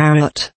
carrot.